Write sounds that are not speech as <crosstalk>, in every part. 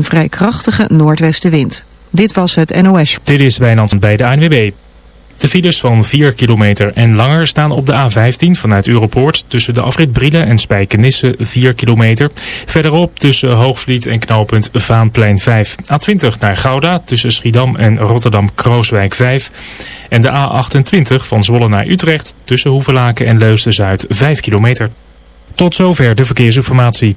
een vrij krachtige noordwestenwind. Dit was het NOS. Dit is Wijnand bij de ANWB. De files van 4 kilometer en langer staan op de A15 vanuit Europoort tussen de afrit Brielen en Spijkenisse 4 kilometer. Verderop tussen Hoogvliet en knooppunt Vaanplein 5. A20 naar Gouda tussen Schiedam en Rotterdam-Krooswijk 5. En de A28 van Zwolle naar Utrecht tussen Hoevelaken en Leusden-Zuid 5 kilometer. Tot zover de verkeersinformatie.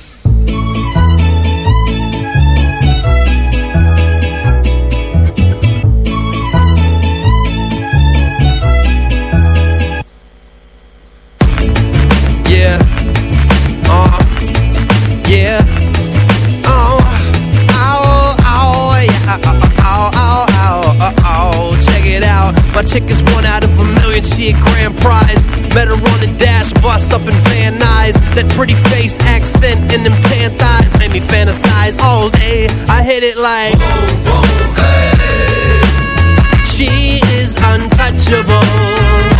My chick is one out of a million. She a grand prize. Met her on the dash, bust up in Van Nuys. That pretty face, accent, and them tan thighs made me fantasize all day. I hit it like. She is untouchable.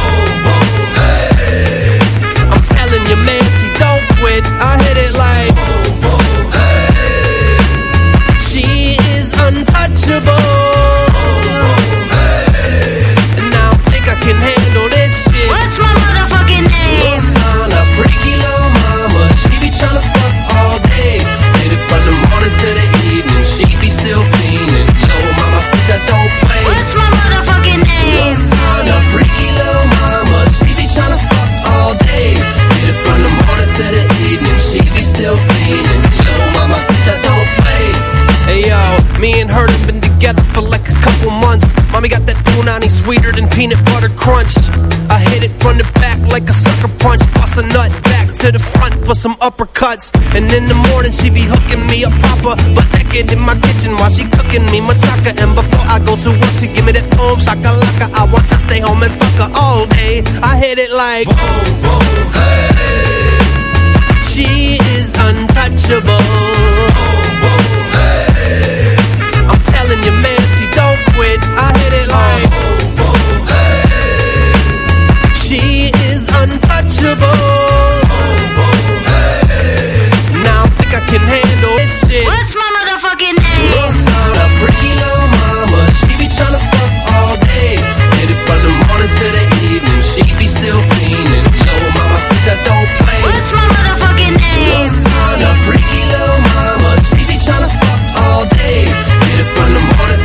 Peanut butter crunch. I hit it from the back like a sucker punch. Bust a nut back to the front for some uppercuts. And in the morning she be hooking me up proper. But naked in my kitchen while she cooking me machaca. And before I go to work she give me that boom shakalaka. I want to stay home and fuck her all day. I hit it like boom boom hey. She is untouchable.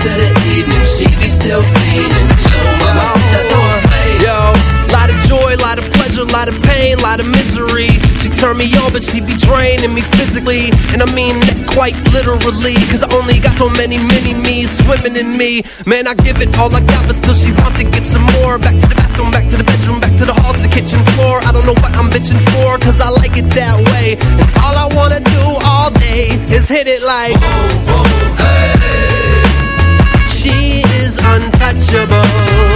To the evening. She be still fiending. Little mama, see that don't play. Yo, lot of joy, lot of pleasure, lot of pain, lot of misery. She turn me on, but she be draining me physically. And I mean that quite literally. Cause I only got so many mini me's swimming in me. Man, I give it all I got, but still she want to get some more. Back to the bathroom, back to the bedroom, back to the hall, to the kitchen floor. I don't know what I'm bitching for, cause I like it that way. And all I wanna do all day is hit it like. She untouchable.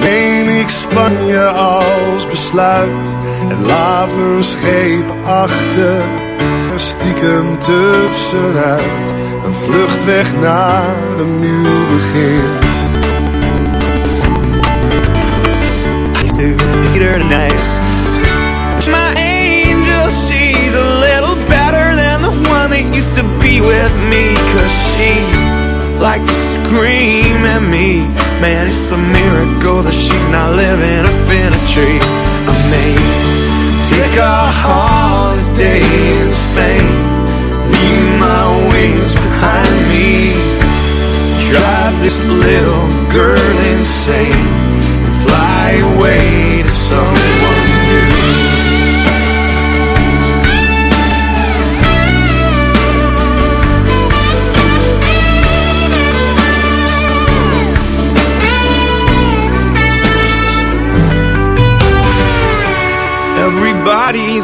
neem ik Spanje als besluit en laat mijn scheep achter. Stiekem tussenuit, een vlucht weg naar een nieuw begin. Later tonight. My angel, she's a little better than the one that used to be with me. Cause she liked to scream at me. Man, it's a miracle that she's not living up in a tree. I may take a holiday in Spain. Leave my wings behind me. Drive this little girl insane. And fly away to someone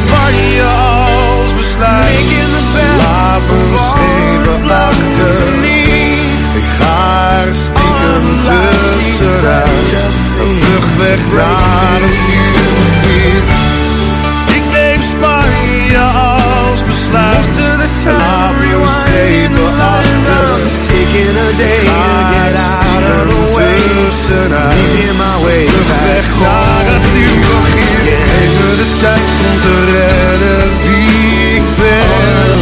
Spanje als besluit. Laat me schepen achter. Ik ga er stiekem tussenuit. Een vlucht weg naar een begin. Ik neem Spanje als besluit. Laat me schepen achter. Taking a day to get out of the way. Making my way Vlucht weg naar het me de tijd om te redden wie ik ben.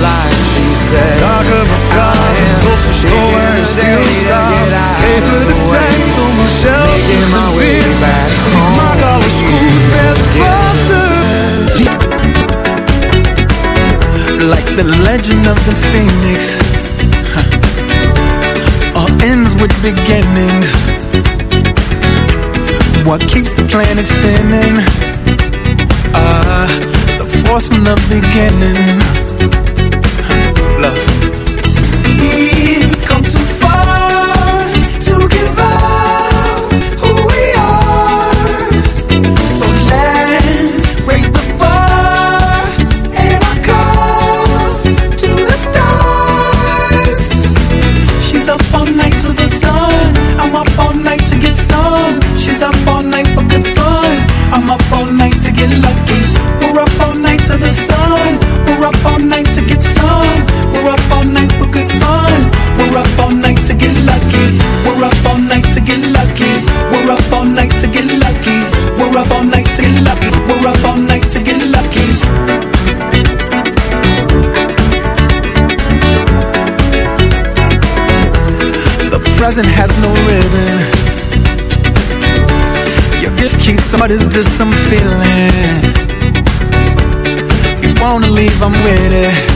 Life, she said. Dagen vertragen tot verstoren en stilstaan. Geef me de tijd om mezelf te vinden. Ik maak alles goed met water. Like the legend of the phoenix. All ends with beginnings What keeps the planet spinning Ah, the force from the beginning. Love. to get lucky. We're up all night to get lucky. We're up all night to get lucky. We're up all night to get lucky. We're up all night to get lucky. The present has no ribbon. Your gift keeps on, but just some feeling. You wanna leave, I'm with it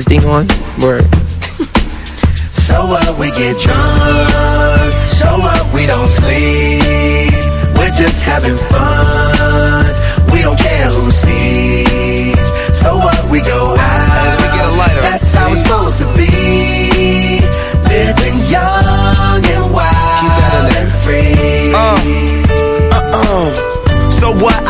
This thing on? Word. <laughs> So what we get drunk, so what we don't sleep. We're just having fun. We don't care who sees. So what we go out. we get a lighter. That's how it's supposed to be. Living young and wild and free. Uh, uh-uh. So what?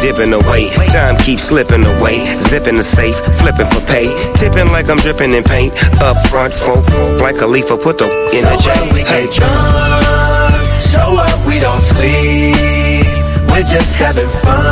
dipping away. Time keeps slipping away. Zipping the safe, flipping for pay. Tipping like I'm dripping in paint. Up front, folk, like a leaf, put the in the So J. what we Hey. get drunk, so what we don't sleep. We're just having fun.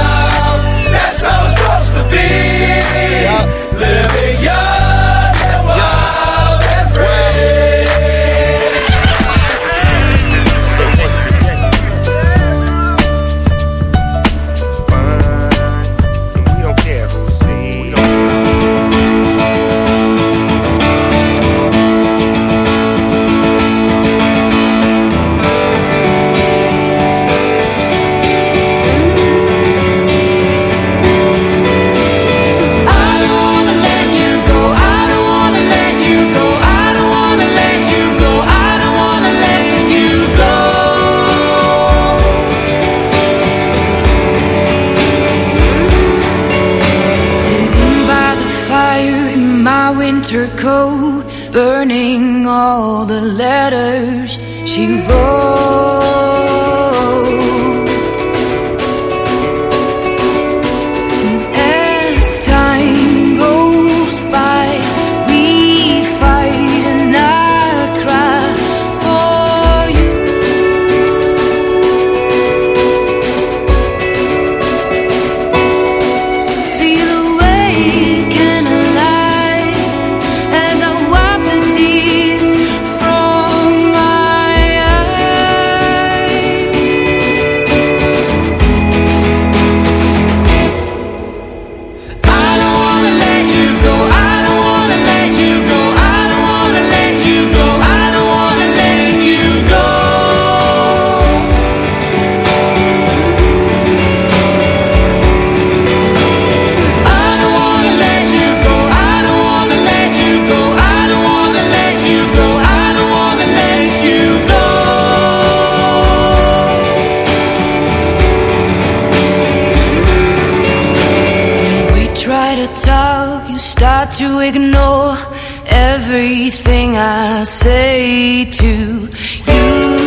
start to ignore everything I say to you.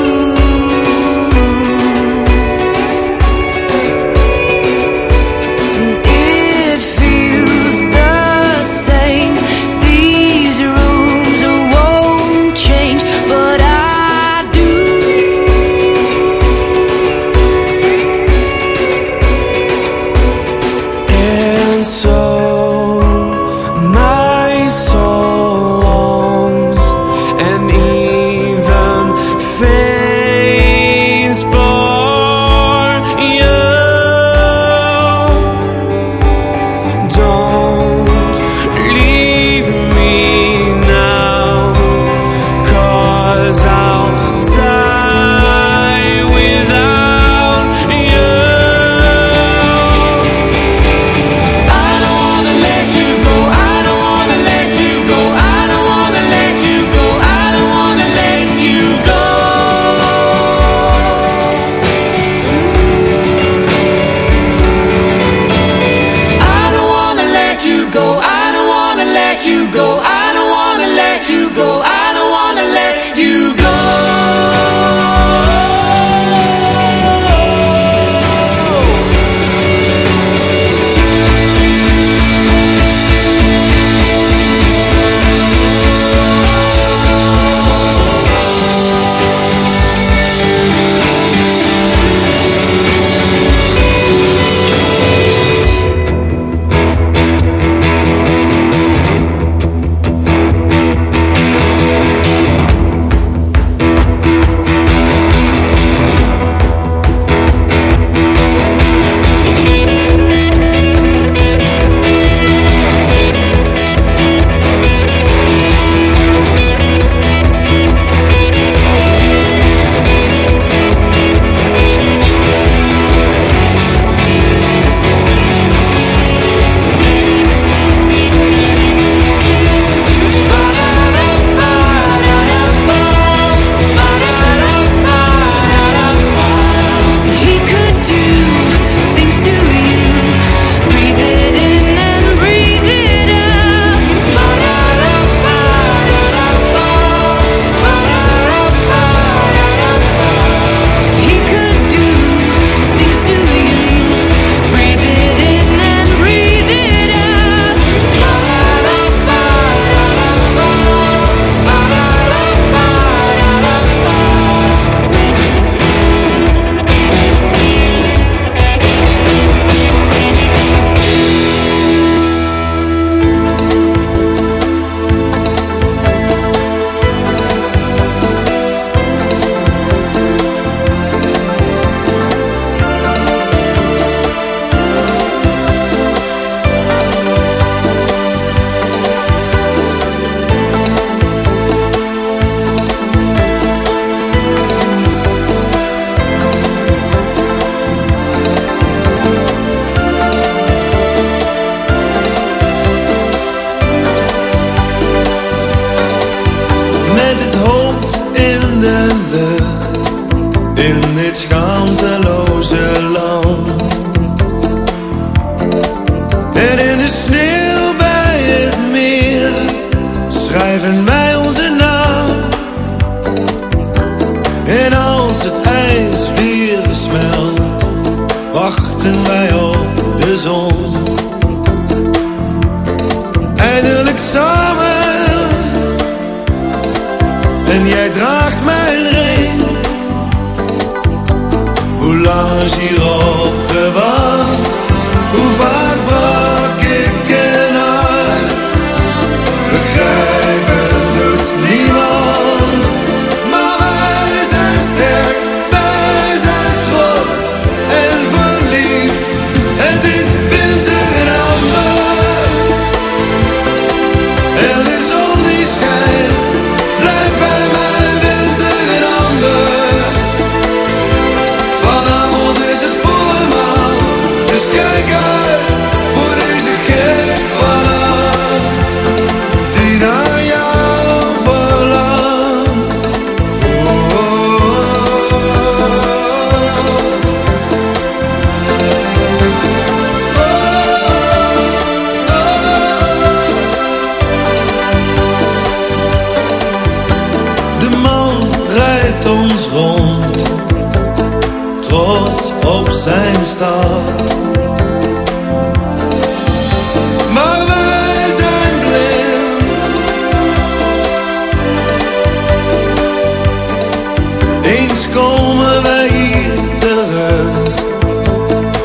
Eens komen wij hier terug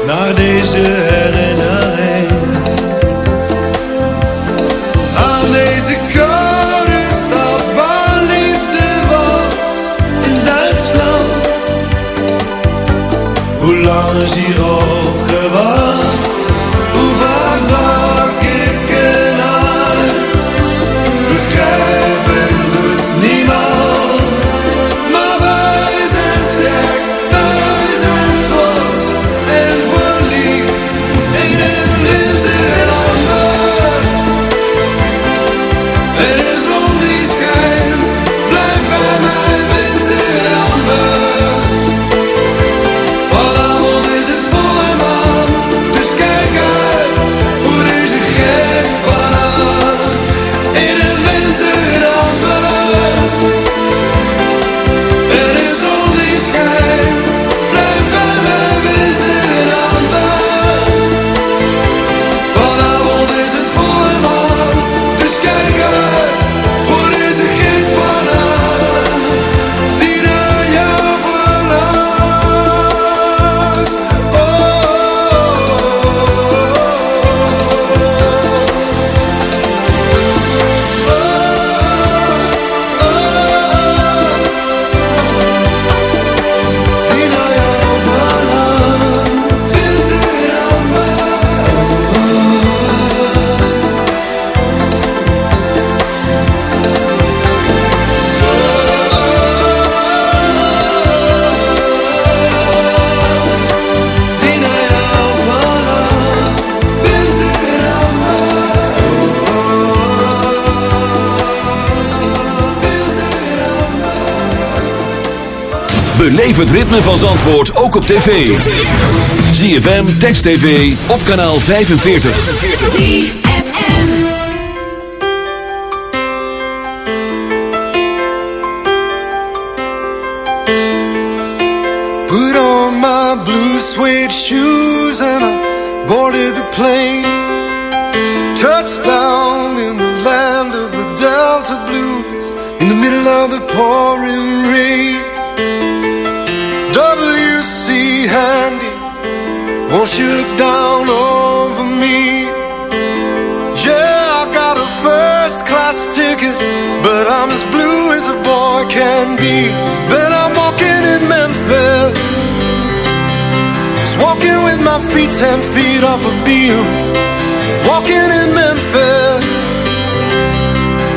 naar deze herinnering. Aan deze koude stad waar liefde was in Duitsland. Hoe lang is hierop Beleef het ritme van Zandvoort ook op tv. ZFM, Text TV, op kanaal 45. Put on my blue suede shoes class ticket, but I'm as blue as a boy can be. Then I'm walking in Memphis, just walking with my feet ten feet off a Beale. Walking in Memphis,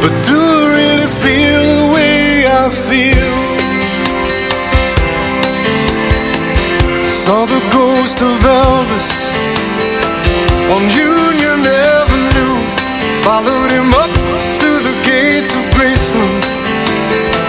but do I really feel the way I feel? Saw the ghost of Elvis on Union Avenue. Followed him up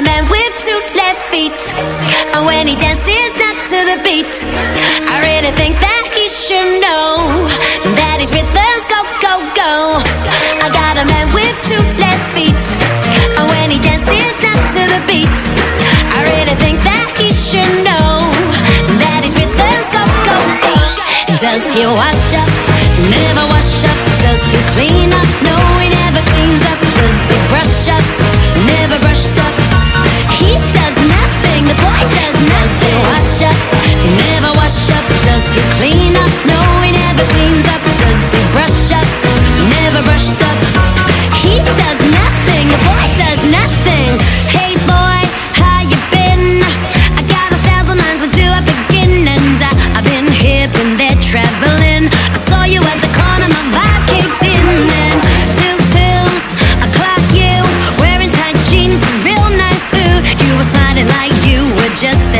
a man with two left feet. And when he dances not to the beat, I really think that he should know that his rhythms go, go, go. I got a man with two left feet. And when he dances not to the beat, I really think that he should know that his rhythms go, go, go. Does he wash up? Never wash up. Does he clean up? No, he never cleans up. Does he brush up? Never brushed up he does nothing, the boy does nothing. Wash up, he never wash up. Does he clean up? No, he never cleans up. Does he brush up? Never brushed up. He does nothing, the boy does nothing. Hey boy, how you been? I got a thousand lines, where do I begin? And I, I've been here, there, traveling. I saw you at the just said.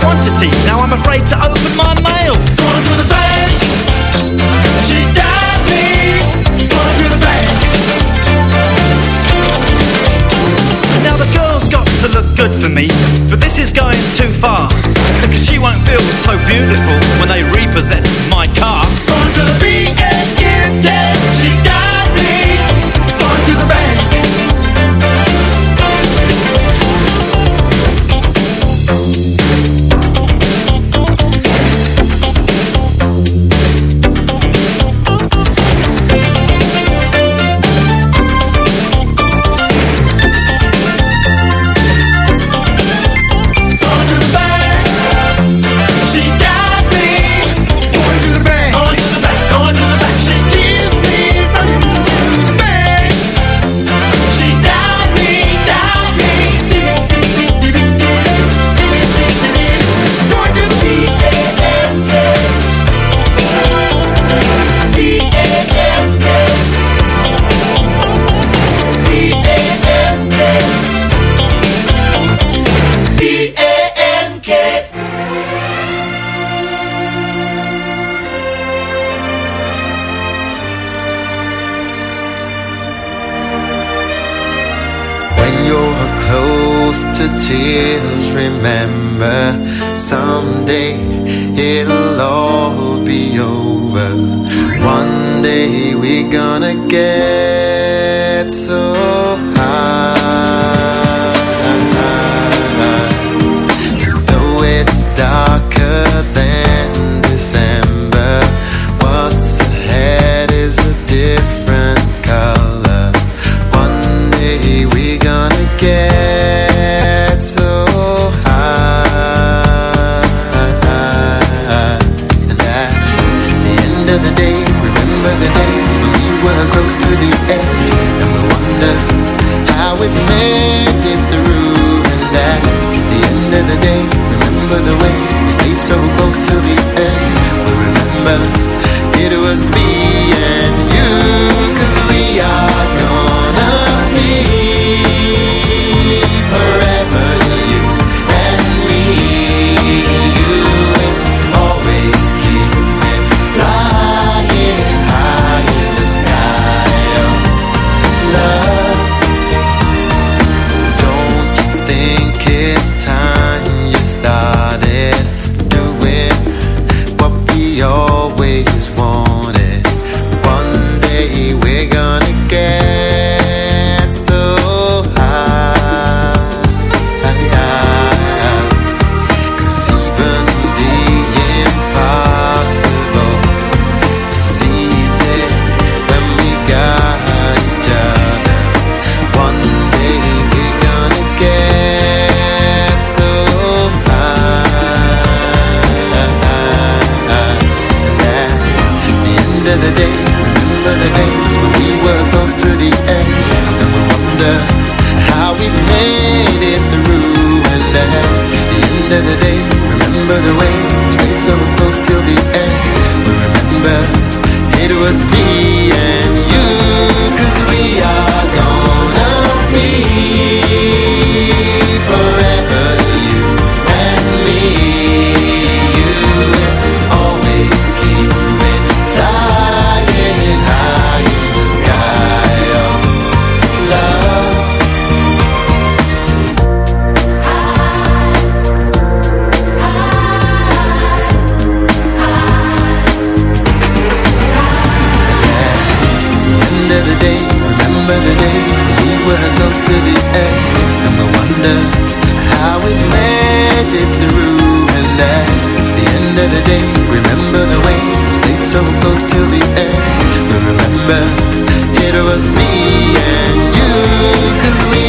quantity. Now I'm afraid to open my mail. Going to the bank. She died me. Going to the bank. Now the girl's got to look good for me, but this is going too far. Because she won't feel so beautiful when they repossess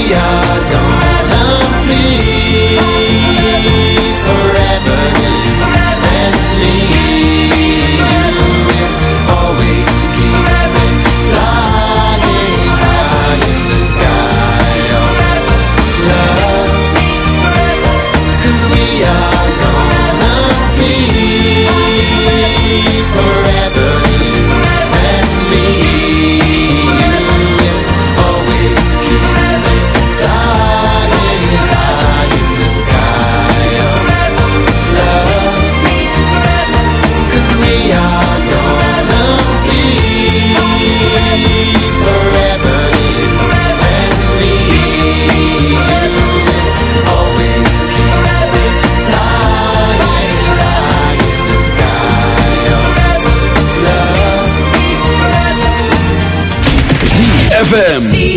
yeah. ZFM.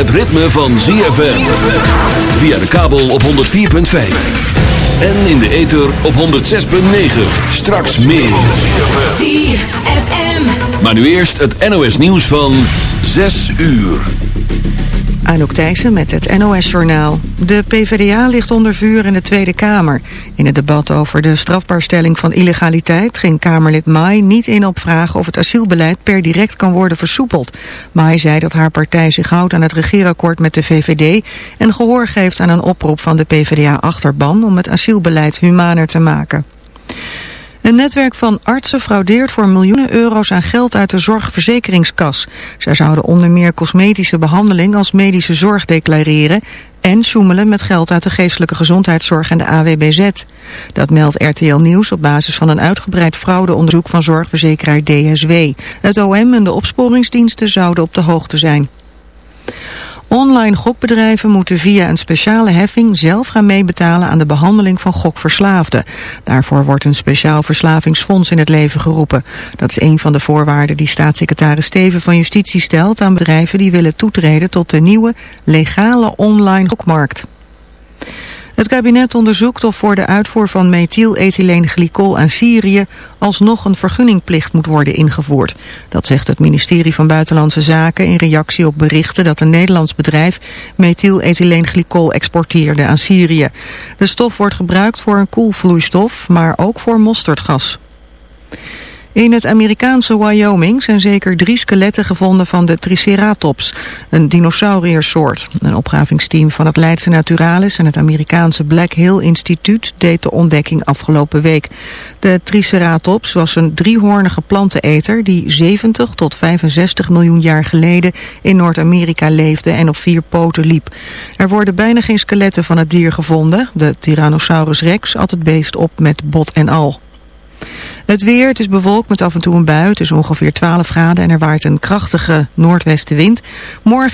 het ritme van ZFM. Via de kabel op 104.5. En in de ether op 106.9. Straks meer. ZFM. Maar nu eerst het NOS nieuws van 6 uur. Anouk Thijssen met het NOS-journaal. De PvdA ligt onder vuur in de Tweede Kamer. In het debat over de strafbaarstelling van illegaliteit... ging Kamerlid Mai niet in op vragen of het asielbeleid per direct kan worden versoepeld. Mai zei dat haar partij zich houdt aan het regeerakkoord met de VVD... en gehoor geeft aan een oproep van de PvdA-achterban... om het asielbeleid humaner te maken. Een netwerk van artsen fraudeert voor miljoenen euro's aan geld uit de zorgverzekeringskas. Zij zouden onder meer cosmetische behandeling als medische zorg declareren en sjoemelen met geld uit de geestelijke gezondheidszorg en de AWBZ. Dat meldt RTL Nieuws op basis van een uitgebreid fraudeonderzoek van zorgverzekeraar DSW. Het OM en de opsporingsdiensten zouden op de hoogte zijn. Online gokbedrijven moeten via een speciale heffing zelf gaan meebetalen aan de behandeling van gokverslaafden. Daarvoor wordt een speciaal verslavingsfonds in het leven geroepen. Dat is een van de voorwaarden die staatssecretaris Steven van Justitie stelt aan bedrijven die willen toetreden tot de nieuwe legale online gokmarkt. Het kabinet onderzoekt of voor de uitvoer van methylethyleenglycol aan Syrië alsnog een vergunningplicht moet worden ingevoerd. Dat zegt het ministerie van Buitenlandse Zaken in reactie op berichten dat een Nederlands bedrijf methylethyleenglycol exporteerde aan Syrië. De stof wordt gebruikt voor een koelvloeistof, maar ook voor mosterdgas. In het Amerikaanse Wyoming zijn zeker drie skeletten gevonden van de Triceratops, een dinosauriersoort. Een opgravingsteam van het Leidse Naturalis en het Amerikaanse Black Hill Instituut deed de ontdekking afgelopen week. De Triceratops was een driehoornige planteneter die 70 tot 65 miljoen jaar geleden in Noord-Amerika leefde en op vier poten liep. Er worden bijna geen skeletten van het dier gevonden. De Tyrannosaurus rex at het beest op met bot en al. Het weer, het is bewolkt met af en toe een bui. Het is ongeveer 12 graden en er waait een krachtige noordwestenwind. Morgen